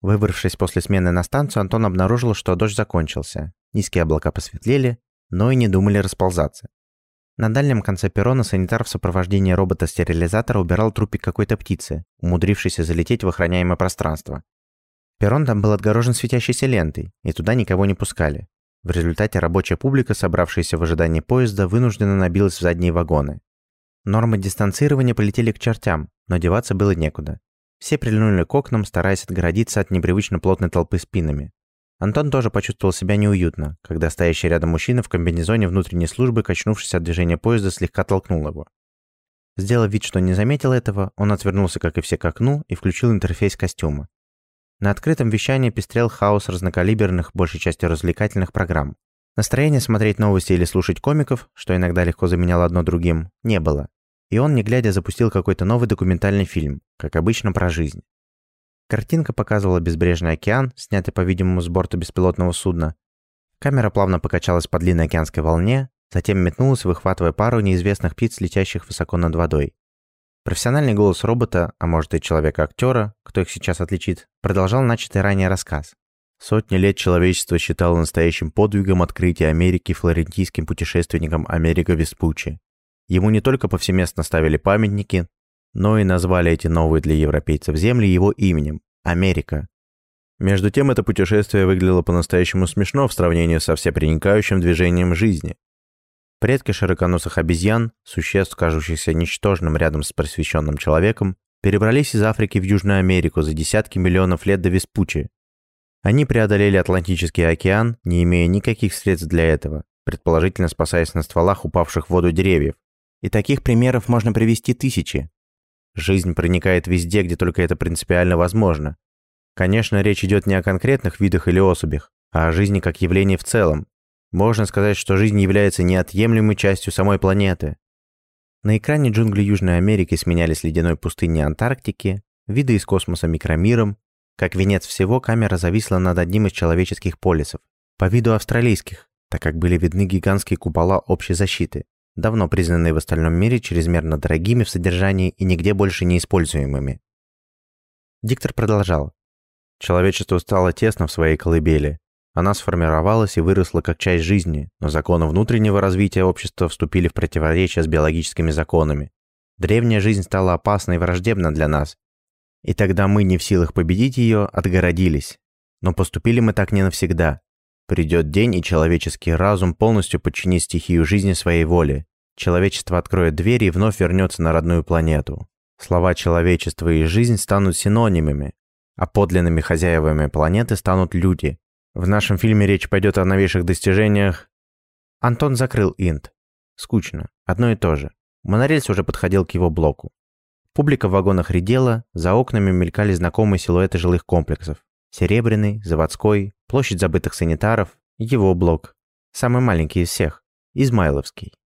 Выбравшись после смены на станцию, Антон обнаружил, что дождь закончился. Низкие облака посветлели, но и не думали расползаться. На дальнем конце перрона санитар в сопровождении робота-стерилизатора убирал трупик какой-то птицы, умудрившейся залететь в охраняемое пространство. Перрон там был отгорожен светящейся лентой, и туда никого не пускали. В результате рабочая публика, собравшаяся в ожидании поезда, вынуждена набилась в задние вагоны. Нормы дистанцирования полетели к чертям, но деваться было некуда. Все прильнули к окнам, стараясь отгородиться от непривычно плотной толпы спинами. Антон тоже почувствовал себя неуютно, когда стоящий рядом мужчина в комбинезоне внутренней службы, качнувшись от движения поезда, слегка толкнул его. Сделав вид, что не заметил этого, он отвернулся, как и все, к окну и включил интерфейс костюма. На открытом вещании пестрел хаос разнокалиберных, большей частью развлекательных программ. Настроения смотреть новости или слушать комиков, что иногда легко заменяло одно другим, не было. И он, не глядя, запустил какой-то новый документальный фильм, как обычно, про жизнь. Картинка показывала безбрежный океан, снятый, по-видимому, с борта беспилотного судна. Камера плавно покачалась по длинной океанской волне, затем метнулась, выхватывая пару неизвестных птиц, летящих высоко над водой. Профессиональный голос робота, а может и человека-актера, кто их сейчас отличит, продолжал начатый ранее рассказ. Сотни лет человечество считало настоящим подвигом открытия Америки флорентийским путешественником Америка Веспуччи. Ему не только повсеместно ставили памятники, но и назвали эти новые для европейцев земли его именем – Америка. Между тем, это путешествие выглядело по-настоящему смешно в сравнении со всепроникающим движением жизни. Предки широконосых обезьян, существ, кажущихся ничтожным рядом с просвещенным человеком, перебрались из Африки в Южную Америку за десятки миллионов лет до Веспуччи. Они преодолели Атлантический океан, не имея никаких средств для этого, предположительно спасаясь на стволах упавших в воду деревьев. И таких примеров можно привести тысячи. Жизнь проникает везде, где только это принципиально возможно. Конечно, речь идет не о конкретных видах или особях, а о жизни как явлении в целом. Можно сказать, что жизнь является неотъемлемой частью самой планеты. На экране джунгли Южной Америки сменялись ледяной пустыней Антарктики, виды из космоса микромиром. Как венец всего, камера зависла над одним из человеческих полисов, по виду австралийских, так как были видны гигантские купола общей защиты, давно признанные в остальном мире чрезмерно дорогими в содержании и нигде больше не используемыми. Диктор продолжал. Человечество стало тесно в своей колыбели. Она сформировалась и выросла как часть жизни, но законы внутреннего развития общества вступили в противоречие с биологическими законами. Древняя жизнь стала опасной и враждебна для нас. И тогда мы, не в силах победить ее, отгородились. Но поступили мы так не навсегда. Придет день, и человеческий разум полностью подчинит стихию жизни своей воле. Человечество откроет двери и вновь вернется на родную планету. Слова «человечество» и «жизнь» станут синонимами, а подлинными хозяевами планеты станут люди. В нашем фильме речь пойдет о новейших достижениях. Антон закрыл инт. Скучно. Одно и то же. Монорельс уже подходил к его блоку. Публика в вагонах редела, за окнами мелькали знакомые силуэты жилых комплексов. Серебряный, Заводской, Площадь забытых санитаров, его блок. Самый маленький из всех. Измайловский.